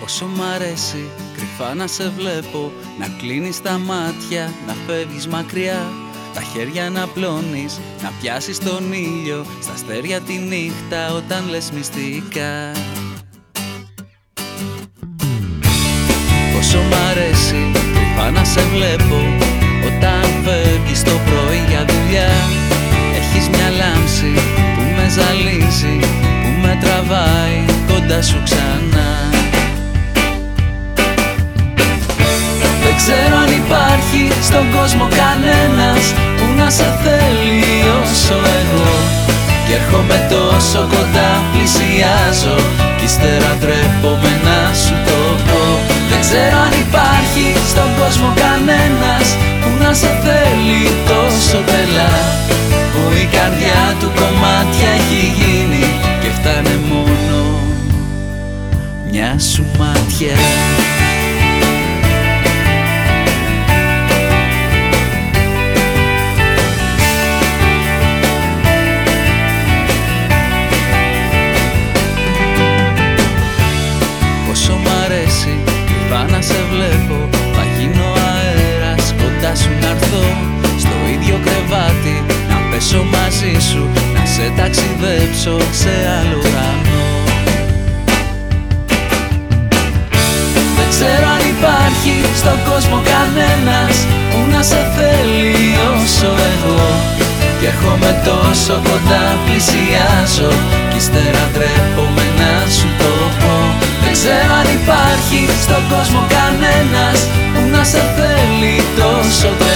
Πόσο μ' αρέσει κρυφά να σε βλέπω Να κλείνεις τα μάτια, να φεύγεις μακριά Τα χέρια να πλώνεις, να πιάσεις τον ήλιο Στα αστέρια τη νύχτα όταν λες μυστικά. Πόσο μ' αρέσει κρυφά να σε βλέπω Όταν φεύγεις το πρωί για δουλειά. Έχεις μια λάμψη που με ζαλίζει Που με τραβάει κοντά σου ξανά ξέρω αν υπάρχει στον κόσμο κανένας Που να σε θέλει όσο εγώ. Κι έρχομαι τόσο κοντά πλησιάζω Κι ύστερα τρέπομαι να σου το πω. Δεν ξέρω αν υπάρχει στον κόσμο κανένας Που να σε θέλει τόσο τρελά Που η καρδιά του κομμάτια έχει γίνει Και φτάνε μόνο μια σου μάτια ταξιδέψω σε άλλο ουρανό Δεν ξέρω αν υπάρχει στον κόσμο κανένας Που να σε θέλει όσο εγώ. Κι έρχομαι τόσο κοντά πλησιάζω Κι ύστερα τρέπομαι να σου το πω. Δεν ξέρω αν υπάρχει στον κόσμο κανένας Που να σε θέλει τόσο τρελά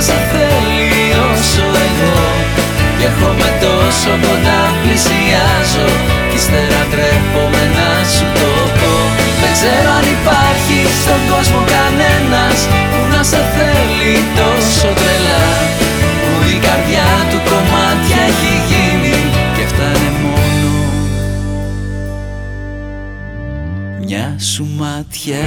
που να σε θέλει όσο εγώ. Κι έρχομαι τόσο κοντά πλησιάζω Κι ύστερα τρέπομαι να σου το πω. Δεν ξέρω αν υπάρχει στον κόσμο κανένας που να σε θέλει τόσο τρελά. Που η καρδιά του κομμάτια έχει γίνει και φτάνε μόνο μια σου μάτια